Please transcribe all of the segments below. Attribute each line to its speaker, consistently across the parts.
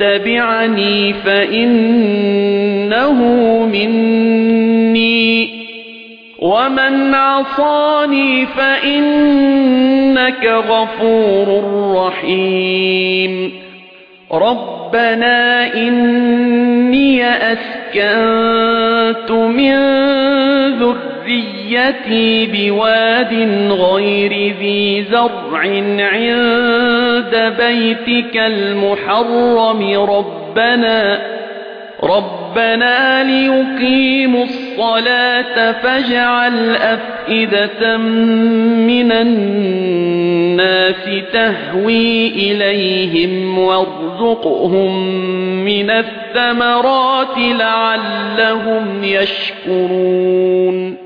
Speaker 1: تبعني فإنه مني. ومن عصاني فإنك غفور رحيم. ربنا إني أسكنت من ذريتي بواد غير ذي زرع عند بيتك المحرم ربنا ربنا ليقيموا الصلاة فاجعل أفئدة من الناس تهوي إليهم وارزقهم من الثمرات لعلهم يشكرون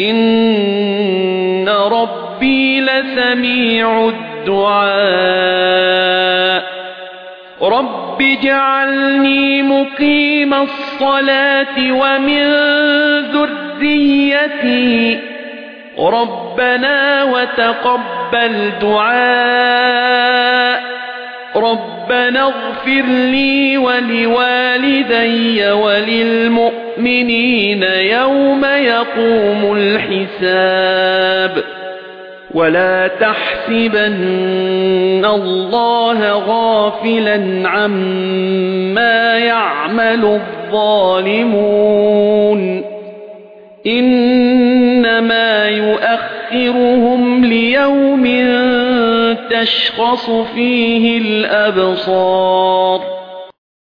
Speaker 1: إن ربي لسميع الدعاء رب اجعلني مقيم الصلاة ومن ذريتي ربنا وتقبل دعاء ربنا اغفر لي ولوالدي وللمؤمنين يوم يقوم الحساب. ولا تحسبن الله غافلا عما يعمل الظالمون. إنما يؤخرهم ليوم تشخص فيه الأبصار